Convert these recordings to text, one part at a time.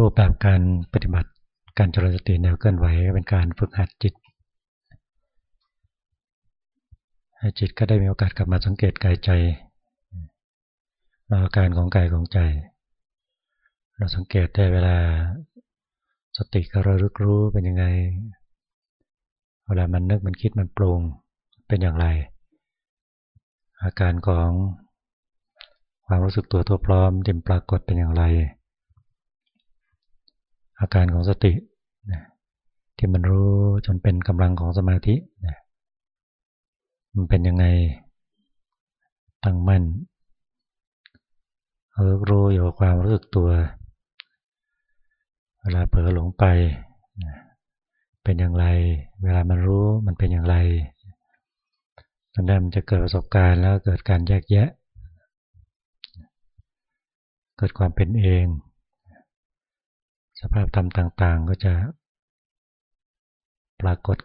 รูปแบบการปฏิบัติการจริญสติแนวเคลื่อนไหวเป็นการฝึกหัดจิต ให้จิตก็ได้มีโอกาสกลับมาสังเกตกายใจอาการของกายของใจ เราสังเกตได้เวลาสติกับระลึกรู้เป็นยังไง เวลามันนึกมันคิดมันปรุงเป็นอย่างไร อาการของความรู้สึกตัวทั่วพร้อมที่ปรากฏเป็นอย่างไร อาการของสติที่มันรู้จนเป็นกำลังของสมาธิมันเป็นยังไงตั้งมั่นรู้รู้อยู่กับความรู้สึกตัว เวลาเผลอหลงไปเป็นอย่างไร เวลามันรู้มันเป็นอย่างไรตอนนั้นมันจะเกิดประสบการณ์แล้วเกิดการแยกแยะ เกิดความเป็นเอง สภาพธรรมต่าง ๆ ก็จะปรากฏ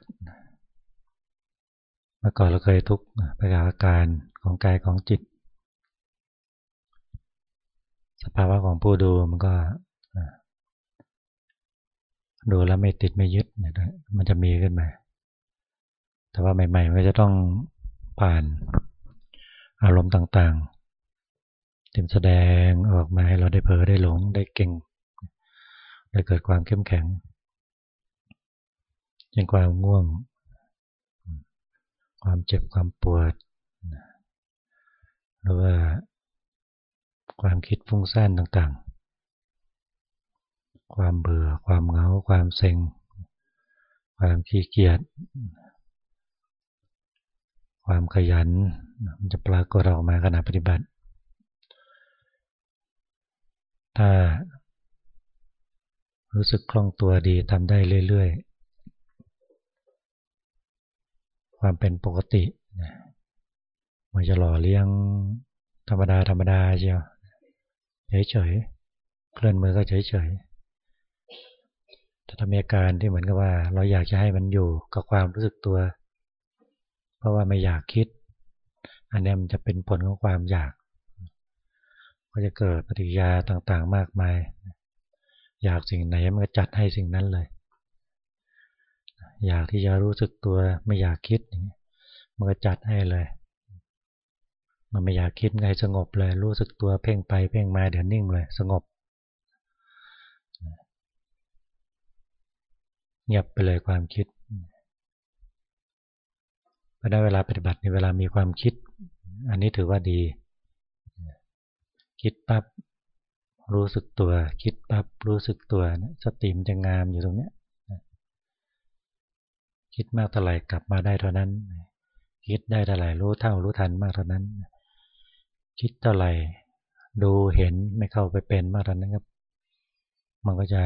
เมื่อก่อนเราเคยทุกข์ไปกับอาการของกายของจิต สภาวะของผู้ดูมันก็ดูแล้วไม่ติดไม่ยึดมันจะมีขึ้นมา แต่ว่าใหม่ๆมันก็จะต้องผ่านอารมณ์ต่างๆเติมแสดงออกมาให้เราได้เผลอได้หลงได้เก่ง ได้เกิดความเข้มแข็งยังความง่วง ความเจ็บความปวดหรือว่าความคิดฟุ้งซ่านต่างๆ ความเบื่อ ความเหงา ความเซ็ง ความขี้เกียจ ความขยัน มันจะปรากฏออกมาขณะปฏิบัติ ถ้า รู้สึกคล่องตัวดีทำได้เรื่อยๆ ความเป็นปกติมันจะหล่อเลี้ยงธรรมดาธรรมดาเชียวเฉยๆ เคลื่อนมือก็เฉยๆแต่ถ้ามีอาการที่เหมือนกับว่า เราอยากจะให้มันอยู่กับความรู้สึกตัว เพราะว่าไม่อยากคิด อันนี้มันจะเป็นผลของความอยาก ก็จะเกิดปฏิกิริยาต่างๆ มากมาย อยากสิ่งไหนมันก็จัดให้สิ่งนั้นเลย อยากที่จะรู้สึกตัวไม่อยากคิดมันก็จัดให้เลย มันไม่อยากคิดไงสงบเลย รู้สึกตัวเพ่งไปเพ่งมาเดี๋ยวนิ่งเลย สงบเงียบไปเลยความคิดพอได้เวลาปฏิบัติในเวลามีความคิด อันนี้ถือว่าดี คิดปั๊บ รู้สึกตัวคิดปั๊บรู้สึกตัวสติมจะงามอยู่ตรงเนี้ยคิดมากเท่าไหร่กลับมาได้เท่านั้น คิดได้เท่าไหร่รู้เท่ารู้ทันมากเท่านั้น คิดเท่าไหร่ดูเห็นไม่เข้าไปเป็นมากเท่านั้นครับ มันก็จะ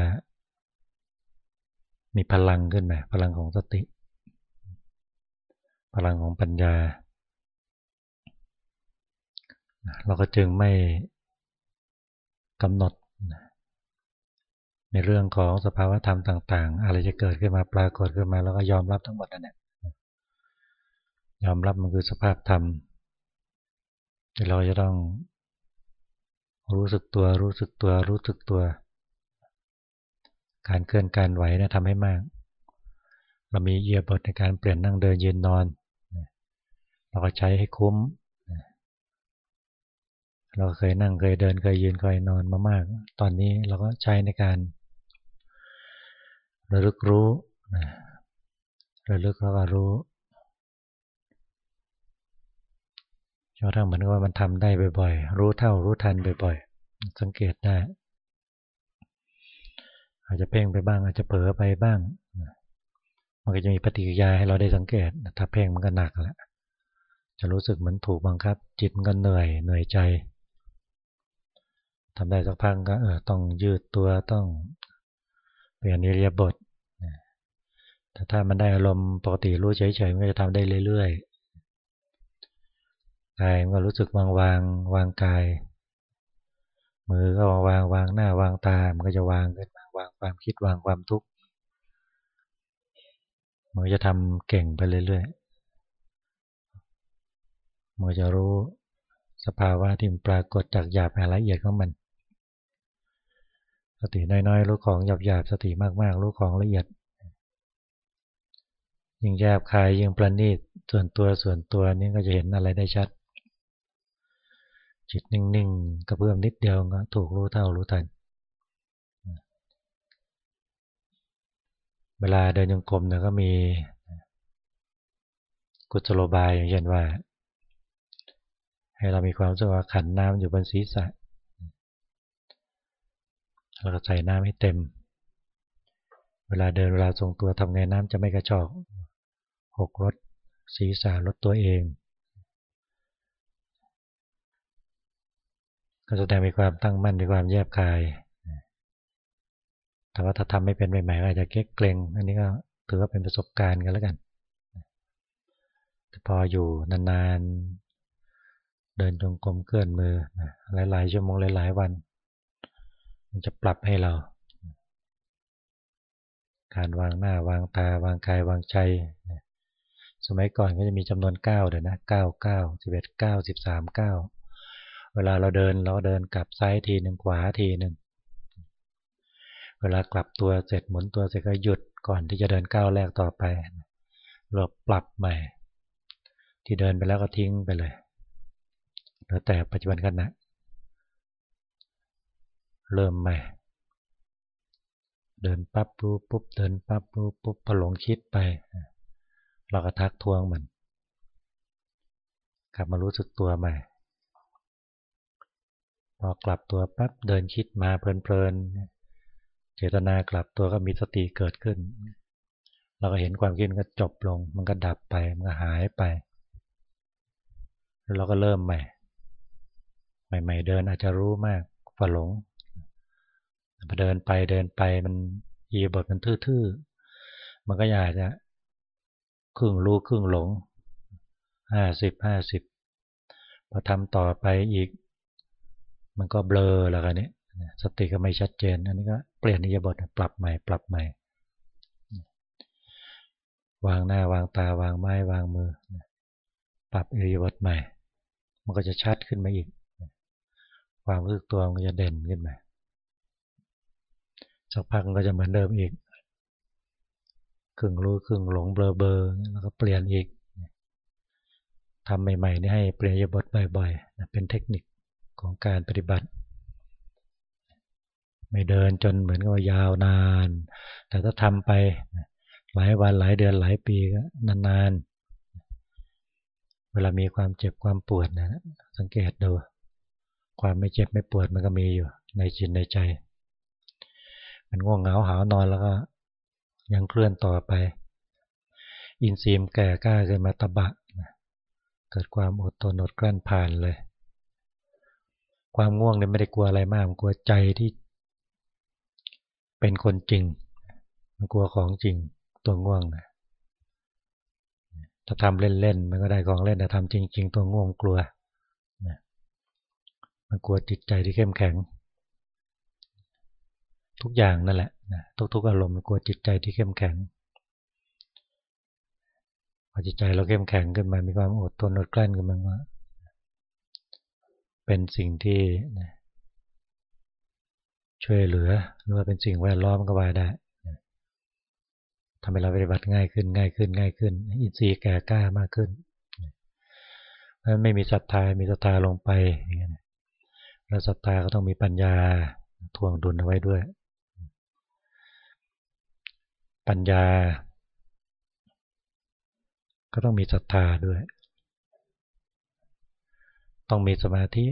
มีพลังขึ้นมาพลังของสติ พลังของปัญญา เราก็จึงไม่ กำหนด ในเรื่องของสภาวะธรรมต่าง ๆ อะไรจะเกิดขึ้นมาปรากฏขึ้นมาแล้วก็ยอมรับทั้งหมดนั่นแหละยอมรับมันคือสภาพธรรมที่เราจะต้องรู้สึกตัวรู้สึกตัวรู้สึกตัว การเคลื่อนการไหวนะทำให้มาก เรามีเยียบทในการเปลี่ยนนั่งเดินยืนนอน เราก็ใช้ให้คุ้ม เราเคยนั่งเคยเดินเคยยืนเคยนอนมามาก ตอนนี้เราก็ใช้ในการระลึกรู้ระลึกแล้วก็รู้จนทั้งเหมือนว่ามันทำได้บ่อยๆ รู้เท่ารู้ทันบ่อยๆ สังเกตได้ อาจจะเพ่งไปบ้าง อาจจะเผลอไปบ้าง มันก็จะมีปฏิกิริยาให้เราได้สังเกต ถ้าเพ่งมันก็หนักแล้วจะรู้สึกเหมือนถูกบังคับ จิตมันก็เหนื่อยเหนื่อยใจ ทำได้สักพักก็เออต้องยืดตัวต้องเปลี่ยนอิริยบถแต่ถ้ามันได้อารมณ์ปกติรู้เฉยๆมันจะทำได้เรื่อยๆกายมันก็รู้สึกวางวางวางกาย มือก็วางวางวางหน้าวางตา มันก็จะวางขึ้นมาวางความคิดวางความทุกข์มันจะทำเก่งไปเรื่อยๆมันจะรู้สภาวะที่ปรากฏจากหยาบละเอียดของมัน สติน้อยๆรู้ของหยาบๆสติมากๆรู้ของละเอียด ยิ่งแยบคายยิ่งประณีตส่วนตัวส่วนตัวนี้ก็จะเห็นอะไรได้ชัด จิตนิ่งๆกระเพื่อมนิดเดียวก็ถูกรู้เท่ารู้ทันเวลาเดินยังกลมเนี่ยก็มีกุศโลบายอย่างเช่นว่า ให้เรามีความรู้สึกว่าขันน้ำอยู่บนศีรษะ แล้วก็ใส่น้ำให้เต็ม เวลาเดินเวลาทรงตัวทำไงน้ำจะไม่กระชอกหกรถศีรษะรถตัวเองก็แสดงมีความตั้งมั่นมีความแยบคาย แต่ว่าถ้าทำไม่เป็นใหม่ๆอาจจะเก๊กเกรงอันนี้ก็ถือว่าเป็นประสบการณ์กันแล้วกันแต่พออยู่นานๆ เดินจงกรมเคลื่อนมือหลายๆชั่วโมงหลายๆวัน มันจะปรับให้เรา การวางหน้าวางตาวางกายวางใจ สมัยก่อนก็จะมีจำนวน9เดี๋ยวนะ9 9 11 9 13 9 เวลาเราเดินเราเดินกลับซ้ายทีหนึ่งขวาทีหนึ่งเวลากลับตัวเสร็จหมุนตัวเสร็จก็หยุดก่อนที่จะเดินก้าวแรกต่อไปเราปรับใหม่ ที่เดินไปแล้วก็ทิ้งไปเลยแล้วแต่ปัจจุบันขณะ เริ่มใหม่ เดินปั๊บรู้ปุ๊บเดินปั๊บรู้ปุ๊บพหลงคิดไป เราก็ทักทวงมันกลับมารู้สึกตัวใหม่พอกลับตัวปั๊บเดินคิดมาเพลินๆเจตนากลับตัวก็มีสติเกิดขึ้น เราก็เห็นความคิดก็จบลง มันก็ดับไปมันก็หายไป แล้วเราก็เริ่มใหม่ ใหม่ ๆ เดินอาจจะรู้มากฝัหลง พอเดินไปเดินไปมันยีบทมันทื่อๆ มันก็อยากจะครึ่งรู้ครึ่งหลงห้าสิบห้าสิบพอทำต่อไปอีก มันก็เบลอแล้วกันนี้สติก็ไม่ชัดเจน อันนี้ก็เปลี่ยนนิยบทปรับใหม่ปรับใหม่ วางหน้าวางตาวางไม้วางมือ ปรับอิริยาบถใหม่ มันก็จะชัดขึ้นมาอีก ความรู้สึกตัวมันจะเด่นขึ้นมา สักพักก็จะเหมือนเดิมอีกครึ่งรู้ครึ่งหลงเบลอเบอร์แล้วก็เปลี่ยนอีกทำใหม่ๆนี่ให้เปลี่ยนยบทบ่อยๆเป็นเทคนิคของการปฏิบัติ ไม่เดินจนเหมือนกับยาวนาน แต่ถ้าทำไปหลายวันหลายเดือนหลายปีก็นานๆ เวลามีความเจ็บความปวดนะสังเกตดู ความไม่เจ็บไม่ปวดมันก็มีอยู่ในจิตในใจ มันง่วงเหงาหานอนแล้วก็ ยังเคลื่อนต่อไป อินทรีย์แก่กล้าขึ้นมาตบะเกิดความอดทนอดกลั้นผ่านเลย ความง่วงเนี่ยไม่ได้กลัวอะไรมากมันกลัวใจที่ เป็นคนจริง มันกลัวของจริงตัวง่วงนะถ้าทำเล่นๆมันก็ได้ของเล่นแต่ทำจริง ๆ ตัวง่วงกลัวนะมันกลัวจิตใจที่เข้มแข็ง ทุกอย่างนั่นแหละนะทุกๆอารมณ์มันกลัวจิตใจที่เข้มแข็งพอจิตใจเราเข้มแข็งขึ้นมา มีความอดทนอดกลั้นขึ้นมาว่าเป็นสิ่งที่นะช่วยเหลือหรือว่าเป็นสิ่งแวดล้อมก็ว่าได้ทำให้เราปฏิบัติง่ายขึ้นง่ายขึ้นง่ายขึ้น อินทรีย์แก่กล้ามากขึ้นเพราะไม่มีศรัทธา มีศรัทธาลงไปแล้วศรัทธาก็ต้องมีปัญญาทวงดุลเอาไว้ด้วย ปัญญา ก็ต้องมีศรัทธาด้วย ต้องมีสมาธิ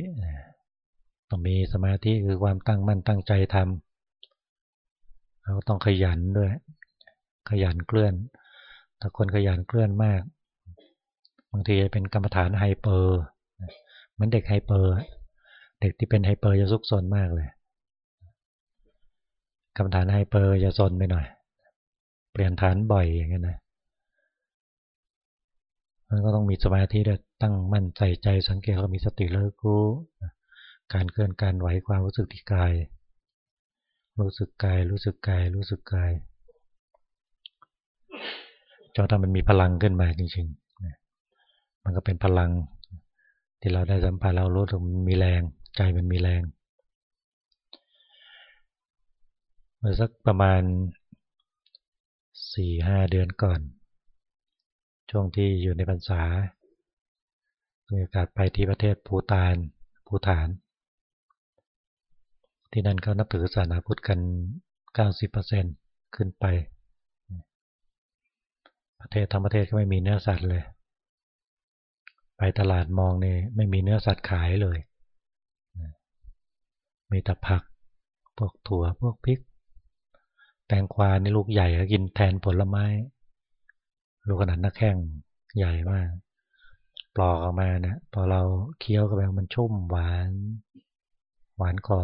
ต้องมีสมาธิคือความตั้งมั่นตั้งใจทำเราต้องขยันด้วย ขยันเคลื่อน ถ้าคนขยันเคลื่อนมาก บางทีเป็นกรรมฐานไฮเปอร์เหมือนเด็กไฮเปอร์ เด็กที่เป็นไฮเปอร์จะซุกซนมากเลยกรรมฐานไฮเปอร์จะซนไปหน่อย เปลี่ยนฐานบ่อยอย่างเงี้ยนะมันก็ต้องมีสมาธิด้วยตั้งมั่นใส่ใจสังเกตแล้วมีสติแล้วรู้การเคลื่อนการไหวความรู้สึกที่กาย รู้สึกกาย รู้สึกกาย รู้สึกกายจนถ้ามันมีพลังขึ้นมาจริงๆมันก็เป็นพลัง ที่เราได้สัมผัสเรารู้ถึงมีแรงใจมันมีแรงเมื่อสักประมาณ สี่ห้าเดือนก่อน ช่วงที่อยู่ในพรรษามีโอกาสไปที่ประเทศภูตานภูฐาน ที่นั่นเขานับถือศาสนาพุทธกัน 90%ขึ้นไป ประเทศทั้งประเทศก็ไม่มีเนื้อสัตว์เลย ไปตลาดมองนี่ไม่มีเนื้อสัตว์ขายเลย มีแต่ผัก พวกถั่วพวกพริก แตงควานี่ลูกใหญ่ก็กินแทนผลไม้ลูกขนาดหนักแข้งใหญ่มากปลอกออกมาเนะพอเราเคี้ยวเข้าไปมันชุ่มหวาน หวานคอ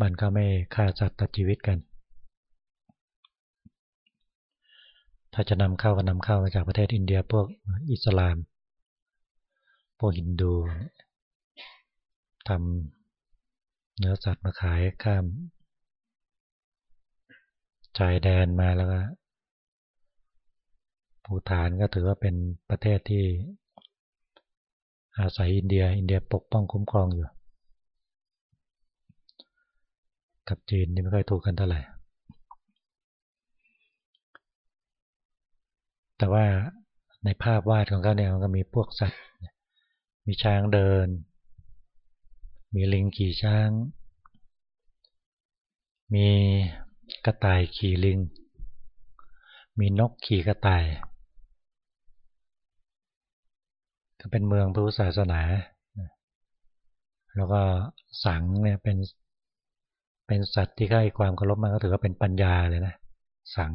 มันก็ไม่ฆ่าสัตว์ตัดชีวิตกัน ถ้าจะนำเข้าก็นำเข้ามาจากประเทศอินเดียพวกอิสลาม พวกฮินดูทำ เนื้อสัตว์มาขายข้ามชายแดนมาแล้วก็ภูฐานก็ถือว่าเป็นประเทศที่อาศัยอินเดีย อินเดียปกป้องคุ้มครองอยู่ กับจีนนี่ไม่ค่อยถูกกันเท่าไหร่ แต่ว่าในภาพวาดของเขาเนี่ยมันก็มีพวกสัตว์ มีช้างเดิน มีลิงขี่ช้าง มีกระต่ายขี่ลิง มีนกขี่กระต่าย ก็เป็นเมืองพุทธศาสนา แล้วก็สังเนี่ยเป็นเป็นสัตว์ที่ให้ความเคารพมากก็ถือว่าเป็นปัญญาเลยนะ สัง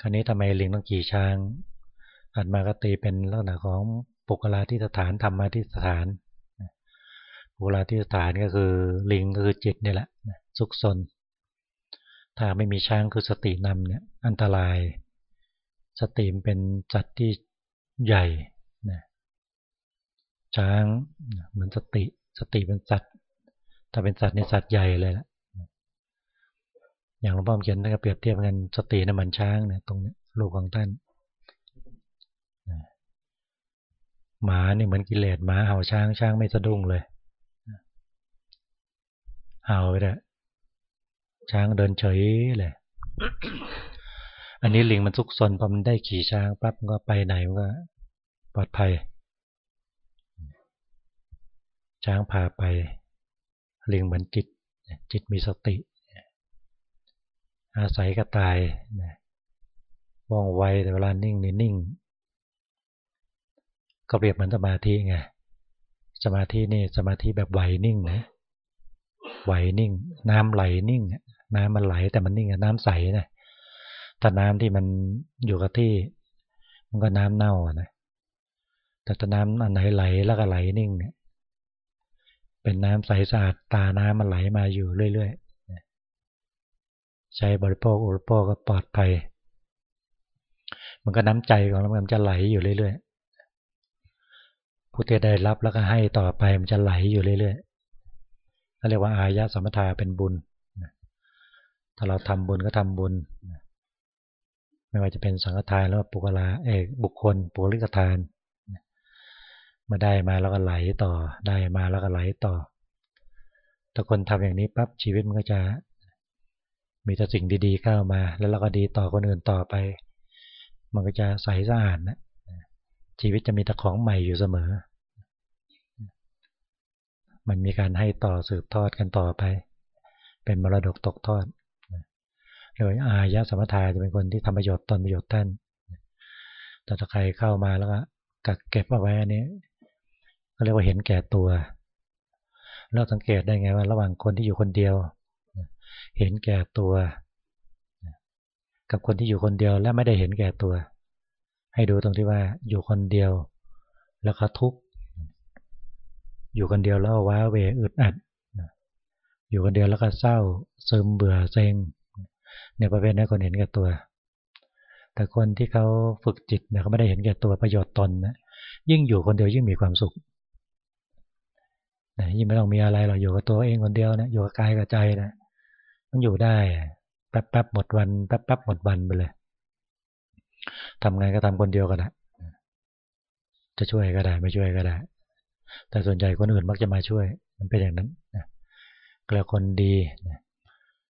คราวนี้ทำไมลิงต้องขี่ช้างอันมากตีเป็นลักษณะของปุกลาที่สถานธรรมาที่สถาน ปุกลาที่สถานก็คือลิงก็คือจิตนี่แหละสุขสนถ้าไม่มีช้างคือสตินำเนี่ยอันตราย สติมเป็นจัตที่ใหญ่นะช้างเหมือนสติสติเป็นสัตว์ถ้าเป็นสัตว์ในสัตว์ใหญ่เลยละอย่างหลวงพ่อเขียนท่านก็เปรียบเทียบกันสติน้ำมันช้างเนี่ยตรงนี้ลูกของท่านหมาเนี่ยเหมือนกิเลสหมาเห่าช้างช้างไม่สะดุ้งเลย เห่าไปเลยช้างเดินเฉยเลยอันนี้ลิงมันซุกซนพอมันได้ขี่ช้างปั๊บก็ไปไหนมันก็ปลอดภัย ช้างพาไป ลิงเหมือนจิต จิตมีสติ อาศัยกระต่ายว่องไวแต่เวลานิ่งนี่นิ่ง ก็เปรียบเหมือนสมาธิไงสมาธินี่สมาธิแบบไหวนิ่งนะ ไหวนิ่ง น้ำไหลนิ่ง น้ำมันไหลแต่มันนิ่งน้ำใสนะถ้าน้ำที่มันอยู่กับที่ มันก็น้ำเน่านะแต่ถ้าน้ำอันไหนไหลแล้วก็ไหลนิ่งเนี่ยเป็นน้ำใสสะอาดตาน้ำมันไหลมาอยู่เรื่อยๆใช้บริโภคอุปโภคก็ปลอดภัยมันก็น้ำใจของเรามันจะไหลอยู่เรื่อยๆผู้ที่ได้รับแล้วก็ให้ต่อไปมันจะไหลอยู่เรื่อยๆ เรียกว่าอายะสมถาเป็นบุญ ถ้าเราทำบุญก็ทำบุญ ไม่ว่าจะเป็นสังฆทานหรือปุกลาเอกบุคคลปุริกทาน มาได้มาแล้วก็ไหลต่อ ได้มาแล้วก็ไหลต่อถ้าคนทำอย่างนี้ปั๊บชีวิตมันก็จะ มีแต่สิ่งดีๆเข้ามา แล้วเราก็ดีต่อคนอื่นต่อไป มันก็จะใสสะอาดนะ ชีวิตจะมีแต่ของใหม่อยู่เสมอ มันมีการให้ต่อสืบทอดกันต่อไป เป็นมรดกตกทอดโดยอายะสมถะจะเป็นคนที่ทำประโยชน์ตนประโยชน์ท่านแต่ถ้าใครเข้ามาแล้วก็กักเก็บเอาไว้อันนี้เขาเรียกว่าเห็นแก่ตัว เราสังเกตได้ไงว่า ระหว่างคนที่อยู่คนเดียว เห็นแก่ตัว กับคนที่อยู่คนเดียวและไม่ได้เห็นแก่ตัว ให้ดูตรงที่ว่าอยู่คนเดียว แล้วก็ทุกข์ อยู่คนเดียวแล้วว้าเวอึดอัดอยู่คนเดียวแล้วก็เศร้าซึมเบื่อเซ็งเนี่ยประเภทนี้คนเห็นแก่ตัว แต่คนที่เขาฝึกจิตเนี่ยเขาไม่ได้เห็นแก่ตัวประโยชน์ตนนะยิ่งอยู่คนเดียวยิ่งมีความสุขนะยิ่งไม่ต้องมีอะไรหรอกอยู่กับตัวเองคนเดียวนะอยู่กับกายกับใจนะมันอยู่ได้แป๊บแป๊บหมดวันแป๊บแป๊บหมดวันไปเลยทำงานก็ทำคนเดียวก็ได้จะช่วยก็ได้ ไม่ช่วยก็ได้ แต่ส่วนใหญ่คนอื่นมักจะมาช่วย มันเป็นอย่างนั้นนะกลคนดีนะ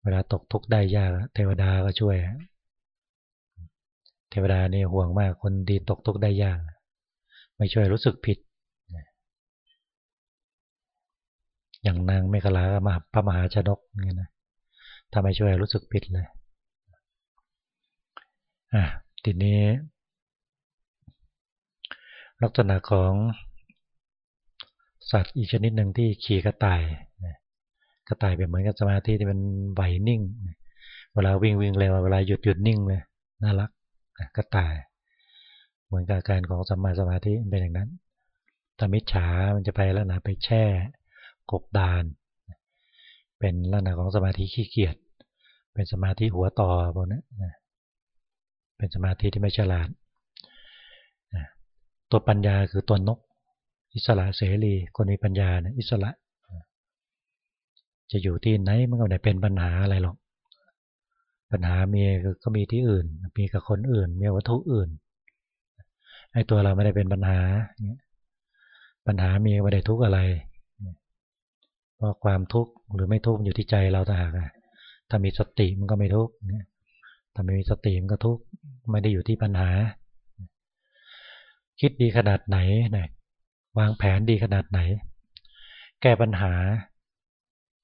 เวลาตกทุกข์ได้ยากเทวดาก็ช่วย เทวดานี่ห่วงมากคนดีตกทุกข์ได้ยาก ไม่ช่วยรู้สึกผิด อย่างนางเมฆลากับพระมหาชนกเนี่นะถ้าไม่ช่วยรู้สึกผิดเลยอะทีนี้ ลักษณะของ สัตว์อีกชนิดหนึ่งที่ขี่กระต่ายกระต่ายเป็นเหมือนกับสมาธิที่มันไหวนิ่ง เวลาวิ่งวิ่งเร็วเวลาหยุดหยุดนิ่งเลยน่ารักกระต่าย เหมือนกับการของสมาสมาธิเป็นอย่างนั้นถ้ามิจฉามันจะไปแล้วนะไปแช่กบดาน เป็นลักษณะของสมาธิขี้เกียจเป็นสมาธิหัวต่อพวกนี้เป็นสมาธิที่ไม่ฉลาดตัวปัญญาคือตัวนก อิสระเสรีคนมีปัญญาเนี่ยอิสระ จะอยู่ที่ไหนมันก็ไม่เป็นปัญหาอะไรหรอก ปัญหามีก็มีที่อื่น มีกับคนอื่น มีวัตถุอื่นไอ้ตัวเราไม่ได้เป็นปัญหาปัญหามีไม่ได้ทุกข์อะไรเพราะความทุกข์หรือไม่ทุกข์อยู่ที่ใจเราต่างหากถ้ามีสติมันก็ไม่ทุกข์ถ้าไม่มีสติมันก็ทุกข์ไม่ได้อยู่ที่ปัญหา คิดดีขนาดไหนนะ วางแผนดีขนาดไหน แก้ปัญหา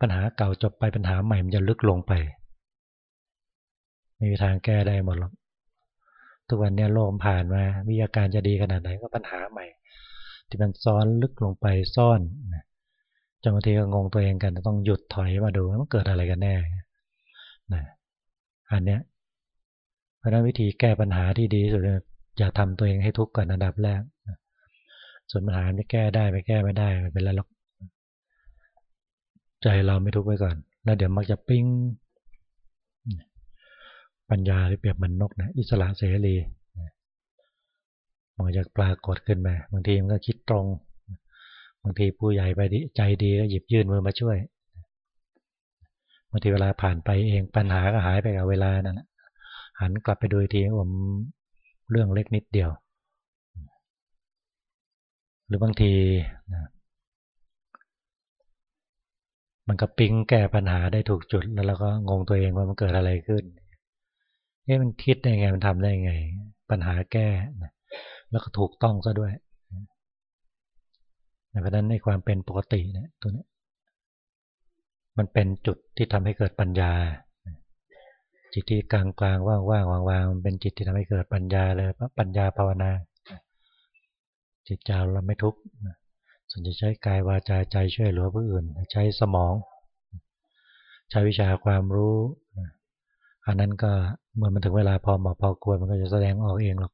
ปัญหาเก่าจบไปปัญหาใหม่มันจะลึกลงไป ไม่มีทางแก้ได้หมดหรอกทุกวันนี้โลกผ่านมาวิทยาการจะดีขนาดไหนก็ปัญหาใหม่ ที่มันซ้อนลึกลงไปซ่อนจนบางทีก็งงตัวเองกันต้องหยุดถอยมาดูมันเกิดอะไรกันแน่นะอันเนี้ยเพราะนั้นวิธีแก้ปัญหาที่ดีสุดอย่าทำตัวเองให้ทุกข์ก่อนอันดับแรก ส่วนปัญหาไม่แก้ได้ไม่แก้ไม่ได้ไม่เป็นไรหรอกใจเราไม่ทุกข์ไว้ก่อน แล้วเดี๋ยวมักจะปิ้งปัญญาที่เปรียบมันนกนะอิสระเสรีมันจะปรากฏขึ้นมาบางทีมันก็คิดตรง บางทีผู้ใหญ่ไปใจดีก็หยิบยื่นมือมาช่วยบางทีเวลาผ่านไปเองปัญหาก็หายไปกับเวลานั่นหันกลับไปดูทีผมเรื่องเล็กนิดเดียว หรือบางทีนะมันก็ปิ๊งแก้ปัญหาได้ถูกจุดแล้วเราก็งงตัวเองว่ามันเกิดอะไรขึ้นเอ๊ะมันคิดได้ไงมันทำได้ไง ปัญหาแก้นะแล้วก็ถูกต้องซะด้วยเพราะนั้นในความเป็นปกติเนี่ยตัวนี้มันเป็นจุดที่ทำให้เกิดปัญญา จิตที่กลางกลางว่างว่างวางวางมันเป็นจิตที่ทำให้เกิดปัญญาเลยปัญญาภาวนา จิตใจเราไม่ทุกข์ส่วนจะใช้กายวาจาใจช่วยเหลือผู้อื่น ใช้สมอง ใช้วิชาความรู้อันนั้นก็เมื่อมันถึงเวลาพอเหมาะพอควรมันก็จะแสดงออกเองหรอก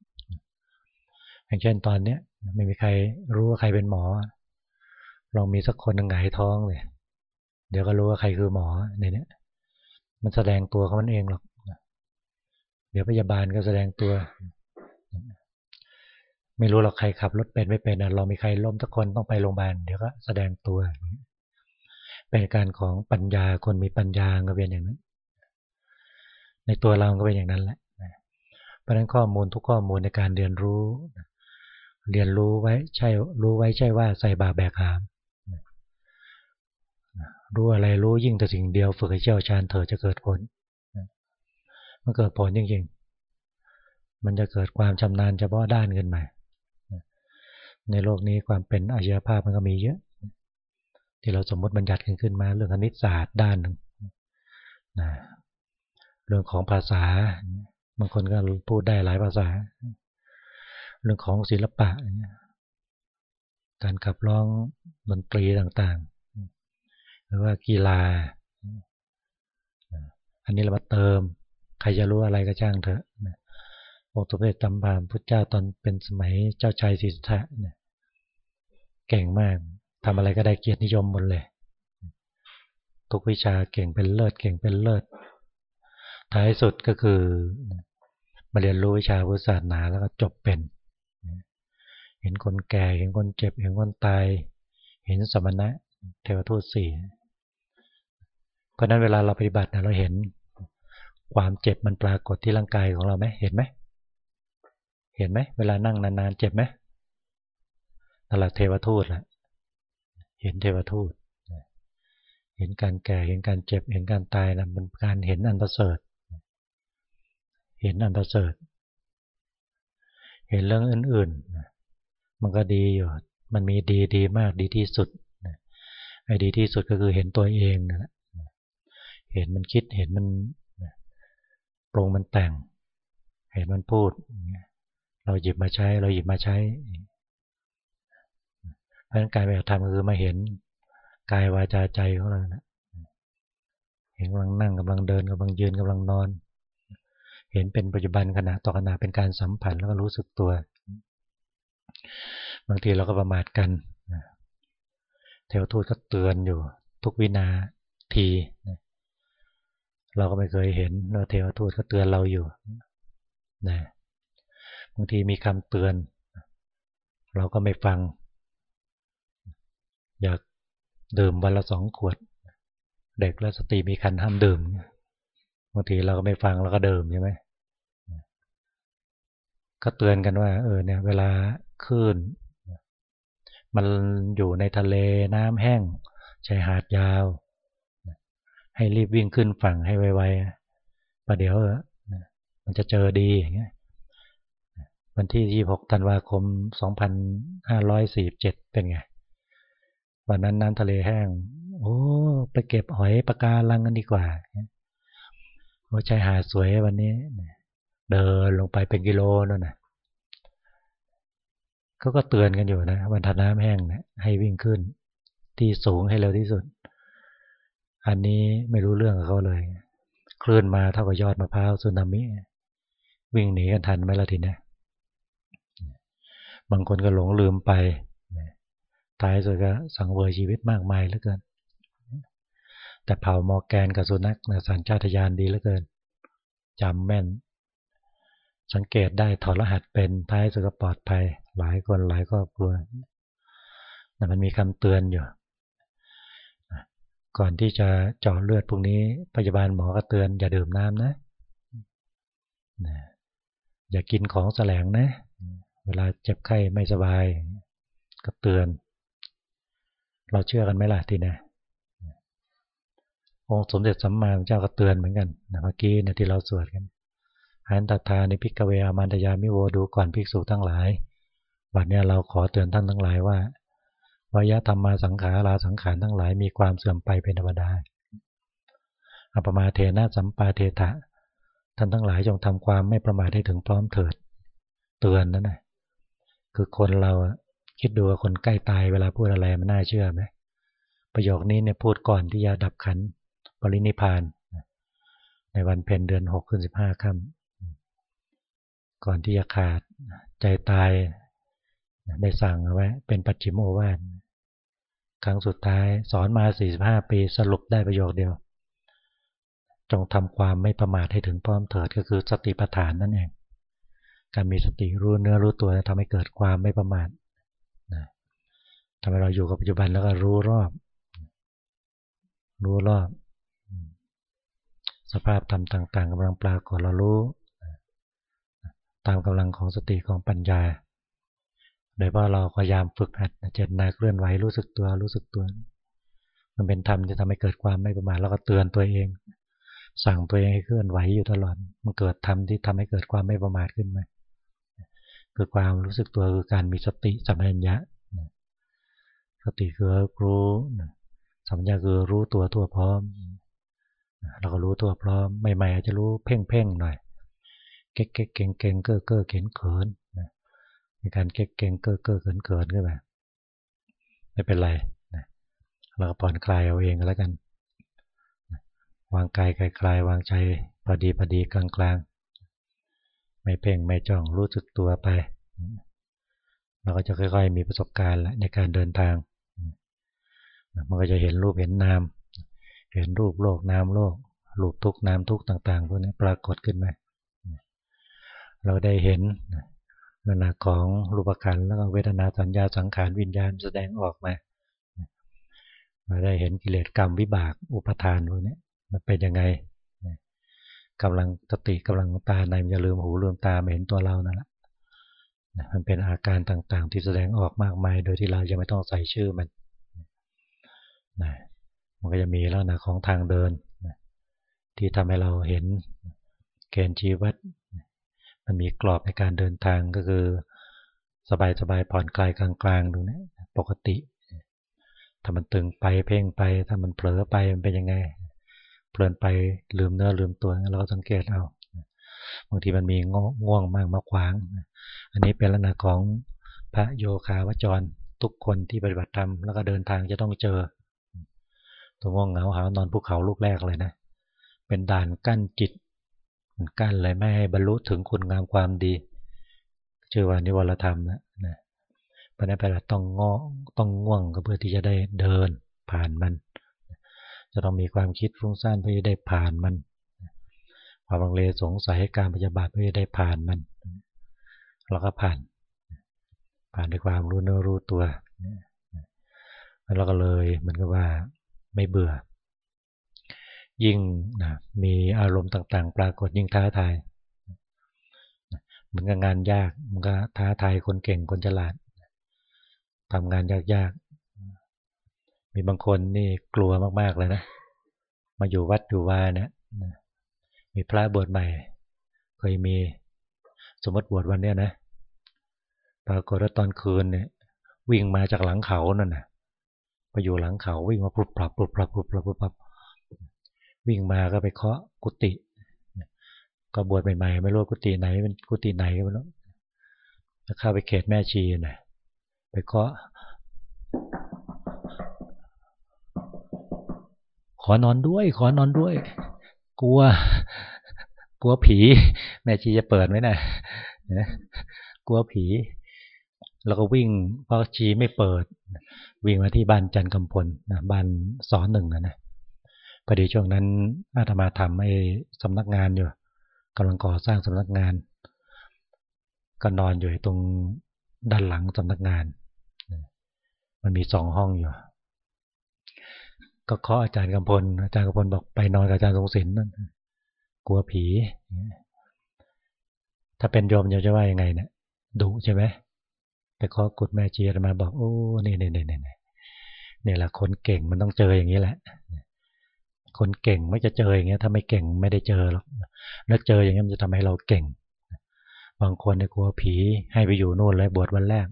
อย่างเช่นตอนเนี้ยไม่มีใครรู้ว่าใครเป็นหมอลองมีสักคนหนึ่งหงายท้องเลย เดี๋ยวก็รู้ว่าใครคือหมอในนี้มันแสดงตัวเขามันเองหรอกเดี๋ยวพยาบาลก็แสดงตัว ไม่รู้หรอกใครขับรถเป็นไม่เป็นเรามีใครล้มทุกคนต้องไปโรงพยาบาลเดี๋ยวก็แสดงตัว เป็นการของปัญญาคนมีปัญญาก็เป็นอย่างนั้น ในตัวเราก็เป็นอย่างนั้นแหละเพราะนั้นข้อมูลทุกข้อมูลในการเรียนรู้ เรียนรู้ไว้ใช่รู้ไว้ใช่ว่าใส่บาแบกหามรู้อะไรรู้ยิ่งแต่สิ่งเดียวฝึกให้เชี่ยวชาญเถอจะเกิดผลมันเกิดผลจริงๆมันจะเกิดความชำนาญเฉพาะด้านขึ้นมา ในโลกนี้ความเป็นอาชญาภาพมันก็มีเยอะ ที่เราสมมติบัญญัติขึ้นมา เรื่องคณิตศาสตร์ด้านหนึ่งนะเรื่องของภาษา บางคนก็พูดได้หลายภาษา เรื่องของศิลปะ การขับร้องดนตรีต่างๆ หรือว่ากีฬา อันนี้เรามาเติม ใครจะรู้อะไรก็ช่างเถอะ องค์สมเด็จจำพามพุทธเจ้าตอนเป็นสมัยเจ้าชายสิทธัตถะเนี่ยเก่งมากทำอะไรก็ได้เกียรตินิยมหมดเลย ทุกวิชาเก่งเป็นเลิศเก่งเป็นเลิศ ท้ายสุดก็คือมาเรียนรู้วิชาพุทธศาสนาแล้วก็จบเป็น เห็นคนแก่เห็นคนเจ็บ เห็นคนตาย เห็นสมณะเทวทูตสี่เพราะนั้นเวลาเราปฏิบัติเราเห็นความเจ็บมันปรากฏที่ร่างกายของเราไหมเห็นไหม เห็นไหมเวลานั่งนานๆเจ็บไหมนั่นแหละเทวทูตแหละเห็นเทวทูตเห็นการแก่เห็นการเจ็บ เห็นการตายนะมันการเห็นอันประเสริฐ เห็นอันประเสริฐ เห็นเรื่องอื่นๆ มันก็ดีอยู่ มันมีดีดีมากดีที่สุดไอ้ดีที่สุดก็คือเห็นตัวเองนะเห็นมันคิดเห็นมันปรุงมันแต่ง เห็นมันพูด เราหยิบมาใช้ เราหยิบมาใช้เพราะฉะนั้นการปฏิบัติธรรมก็คือมาเห็นกายวาจาใจของเรานะเห็นกำลังนั่งกำลังเดินกำลังยืนกำลังนอน เห็นเป็นปัจจุบันขณะต่อขณะเป็นการสัมผัสแล้วก็รู้สึกตัว บางทีเราก็ประมาทกันเทวทูตก็เตือนอยู่ ทุกวินาทีเราก็ไม่เคยเห็นว่าเทวทูตก็เตือนเราอยู่นะางทีมีคำเตือน เราก็ไม่ฟัง อยากดื่มวันละสองขวด เด็กและสตรีมีคันห้ามดื่มบางทีเราก็ไม่ฟังเราก็ดื่มใช่ไหมก็เตือนกันว่า เออเนี่ย เวลาคลื่น มันอยู่ในทะเลน้ำแห้งชายหาดยาว ให้รีบวิ่งขึ้นฝั่งให้ไวๆประเดี๋ยวมันจะเจอดีอย่างเงี้ย วันที่ 26 ธันวาคม 2547 เป็นไง วันนั้นน้ำทะเลแห้ง โอ้ ไปเก็บหอยปลาการังกันดีกว่าโอ้ชายหาดสวยวันนี้ เดินลงไปเป็นกิโลนั่นนะเขาก็เตือนกันอยู่นะ วันทันน้ำแห้งนะให้วิ่งขึ้น ที่สูงให้เร็วที่สุด อันนี้ไม่รู้เรื่องกับเขาเลย คลื่นมาเท่ากับยอดมะพร้าวสึนามิ วิ่งหนีกันทันไหมล่ะทีนี้ บางคนก็หลงลืมไปท้ายสุดก็สังเวยชีวิตมากมายเหลือเกิน แต่เผ่ามอแกนกับสุนัขนะสัญชาตญาณดีเหลือเกินจำแม่น สังเกตได้ถอดรหัสเป็นท้ายสุดก็ปลอดภัย หลายคนหลายครอบครัวแต่มันมีคำเตือนอยู่ ก่อนที่จะเจาะเลือดพวกนี้พยาบาลหมอก็เตือนอย่าดื่มน้ำนะ อย่ากินของแสลงนะ เวลาเจ็บไข้ไม่สบายก็เตือน เราเชื่อกันไหมล่ะทีนี้องค์สมเด็จสัมมาสัมพุทธเจ้าก็เตือนเหมือนกันนะเมื่อกี้เนี่ยที่เราสวดกันหันตถาในพิกเวอามันตยามิโวดูก่อนภิกษุทั้งหลายวันนี้เราขอเตือนท่านทั้งหลายว่าวายธรรมมาสังขาราสังขารทั้งหลายมีความเสื่อมไปเป็นธรรมดาอปมาเทนะสัมปาเทถะท่านทั้งหลายจงทำความไม่ประมาทให้ถึงพร้อมเถิด เตือนนั่นแหละ คือคนเราคิดดูว่าคนใกล้ตายเวลาพูดอะไรมันน่าเชื่อไหมประโยคนี้เนี่ยพูดก่อนที่จะดับขันปรินิพาน ในวันเพ็ญเดือนหกขึ้นสิบห้าค่ำก่อนที่จะขาดใจตายได้สั่งเอาไว้เป็นปัจฉิมโอวาทครั้งสุดท้ายสอนมาสี่สิบห้าปีสรุปได้ประโยคเดียว จงทำความไม่ประมาทให้ถึงพร้อมเถิดก็คือสติปัฏฐานนั่นเอง การมีสติรู้เนื้อรู้ตัวทำให้เกิดความไม่ประมาทนะทำให้เราอยู่กับปัจจุบันแล้วก็รู้รอบ รู้รอบ สภาพธรรมต่าง ๆกำลังปรากฏเรารู้ ตามกำลังของสติของปัญญา โดยว่าเราพยายามฝึกหัดเจตนาเคลื่อนไหวรู้สึกตัวรู้สึกตัว มันเป็นธรรมจะทำให้เกิดความไม่ประมาทแล้วก็เตือนตัวเองสั่งตัวเองให้เคลื่อนไหวอยู่ตลอด มันเกิดธรรมที่ทำให้เกิดความไม่ประมาทขึ้นมา คือความรู้สึกตัวคือการมีสติสัมปชัญญะสติคือรู้สัมปชัญญะคือรู้ตัวทั่วพร้อม เราก็รู้ตัวพร้อมใหม่ๆอาจจะรู้เพ่งๆหน่อย เก๊กเก๊กเก่งเก่งเก้อเก้อเข็นเขินมีการเก๊กเก่งเก้อเก้อเขินเขินขึ้นมาไม่เป็นไรเราก็ผ่อนคลายเอาเองก็แล้วกัน วางกายคลายๆวางใจพอดีพอดีกลางๆ ไม่เพ่งไม่จ้องรู้สึกตัวไป เราก็จะค่อยๆมีประสบการณ์ในการเดินทาง มันก็จะเห็นรูปเห็นนาม เห็นรูปโลกนามโลก รูปทุกนามทุกต่าง ๆ พวกนี้ปรากฏขึ้นมา เราได้เห็นลักษณะของรูปขันแล้วก็เวทนาสัญญาสังขารวิญญาณแสดงออกมา เราได้เห็นกิเลสกรรมวิบากอุปทานพวกนี้มันเป็นยังไง กำลังสติกำลังตาในมันจะลืมหูลืมตาเห็นตัวเรานั่นแหละมันเป็นอาการต่างๆ ที่แสดงออกมากมาย โดยที่เรายังไม่ต้องใส่ชื่อมันนะมันก็จะมีลักษณะของทางเดินที่ทำให้เราเห็นเกณฑ์ชีวิตมันมีกรอบในการเดินทางก็คือสบายสบายผ่อนคลายกลางๆตรงนี้ปกติ ถ้ามันตึงไปเพ่งไป ถ้ามันเผลอไปมันเป็นยังไง เพลินไปลืมเนื้อลืมตัวเราสังเกตเอาบางทีมันมีง่วงมากมาขวาง อันนี้เป็นลักษณะของพระโยคาวจรทุกคนที่ปฏิบัติธรรมแล้วก็เดินทางจะต้องเจอ ตัวง่วงเหงาหานอนภูเขาลูกแรกเลยนะ เป็นด่านกั้นจิตกั้นเลยไม่ให้บรรลุถึงคุณงามความดีชื่อว่านิวรธรรมนะนะเพราะนั้นไปต้องงอต้องง่วงก็เพื่อที่จะได้เดินผ่านมัน จะต้องมีความคิดฟุ้งซ่านเพื่อจะได้ผ่านมัน ความลังเลสงสัยการปฏิบัติเพื่อจะได้ผ่านมัน เราก็ผ่าน ผ่านด้วยความรู้เนื้อรู้ตัวแล้วเราก็เลยเหมือนกับว่าไม่เบื่อ ยิ่งนะมีอารมณ์ต่างๆ ปรากฏยิ่งท้าทายเหมือนกับงานยากมันก็ท้าทายคนเก่งคนฉลาดทำงานยากๆ มีบางคนนี่กลัวมากๆเลยนะ มาอยู่วัดอยู่วาเนี่ยมีพระบวชใหม่ เคยมีสมมติบวชวันเนี้ยนะปรากฏว่าตอนคืนเนี่ย วิ่งมาจากหลังเขานั่นนะไปอยู่หลังเขาวิ่งมาปลุบปรับปลุบปรับปลุบปรับปลุบปรับวิ่งมาก็ไปเคาะกุฏิก็บวชใหม่ๆไม่รู้กุฏิไหนเป็นกุฏิไหนก็ไม่รู้จะเข้าไปเขตแม่ชีนะไปเคาะ ขอนอนด้วย ขอนอนด้วย กลัว กลัวผี แม่ชีจะเปิดไหมนะกลัวผี แล้วก็วิ่งเพราะชีไม่เปิด วิ่งมาที่บ้านจันกำพลนะบ้านสอนหนึ่งนะนะพอดีช่วงนั้นอาตมาทำไอ้สำนักงานอยู่กำลังก่อสร้างสำนักงาน ก็นอนอยู่ตรงด้านหลังสำนักงาน มันมีสองห้องอยู่ ก็เคาะอาจารย์กำพล อาจารย์กำพลบอกไปนอนกับอาจารย์ทรงศิลป์นั่นกลัวผี ถ้าเป็นโยมโยมจะว่ายังไงเนี่ยดุใช่ไหมไปเคาะกุดแม่ชีมาบอกโอ้นี่นี่นี่นี่นี่แหละคนเก่งมันต้องเจออย่างนี้แหละ คนเก่งไม่จะเจออย่างเงี้ย ถ้าไม่เก่งไม่ได้เจอหรอกแล้วเจออย่างเงี้ยมันจะทำให้เราเก่ง บางคนในกลัวผีให้ไปอยู่นู่นเลยบวชวันแรก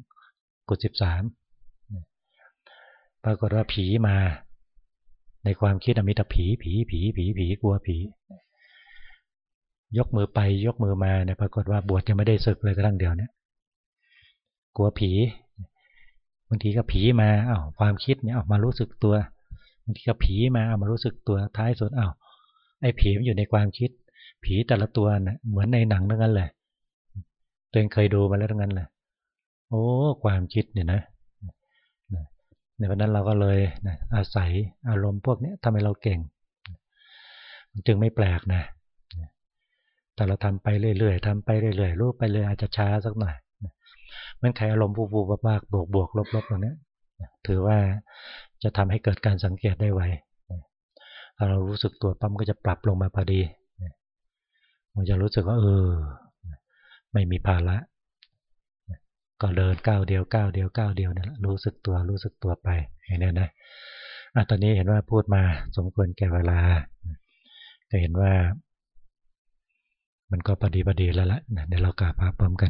กุศลสามปรากฏว่าผีมา ในความคิดมีแต่ผีผีผีผีผีกลัวผี ยกมือไปยกมือมาเนี่ยปรากฏว่าบวชยังไม่ได้ศึกเลยกระทั่งเดียวเนี่ยกลัวผีบางทีก็ผีมาอ้าความคิดเนี่ยออกมารู้สึกตัวบางทีก็ผีมาเอามารู้สึกตัวท้ายสุดอ้าวไอ้ผีมันอยู่ในความคิด ผีแต่ละตัวนะ่ะเหมือนในหนังทั้งนั้นเลยตัวเองเคยดูมาแล้วทั้งนั้นเลยโอ้ ความคิดเนี่ยนะ ในวันนั้นเราก็เลยนะอาศัยอารมณ์พวกนี้ทำให้เราเก่ง จึงไม่แปลกนะแต่เราทำไปเรื่อยๆทำไปเรื่อยๆรู้ไปเลยอาจจะช้าสักหน่อยมันใครอารมณ์บูบๆบ้าๆบวกๆลบๆตรงนี้ถือว่าจะทำให้เกิดการสังเกตได้ไวถ้าเรารู้สึกตัวปั๊มก็จะปรับลงมาพอดีมันจะรู้สึกว่าเออไม่มีภาระ ก็เดินก้าวเดียวก้าวเดียวก้าวเดียวเนี่ยรู้สึกตัวรู้สึกตัวไปอย่างนี้นะอะตอนนี้เห็นว่าพูดมาสมควรแก่เวลา ก็เห็นว่า มันก็พอดีพอดีแล้วละเดี๋ยวเรากลับมาพร้อมกัน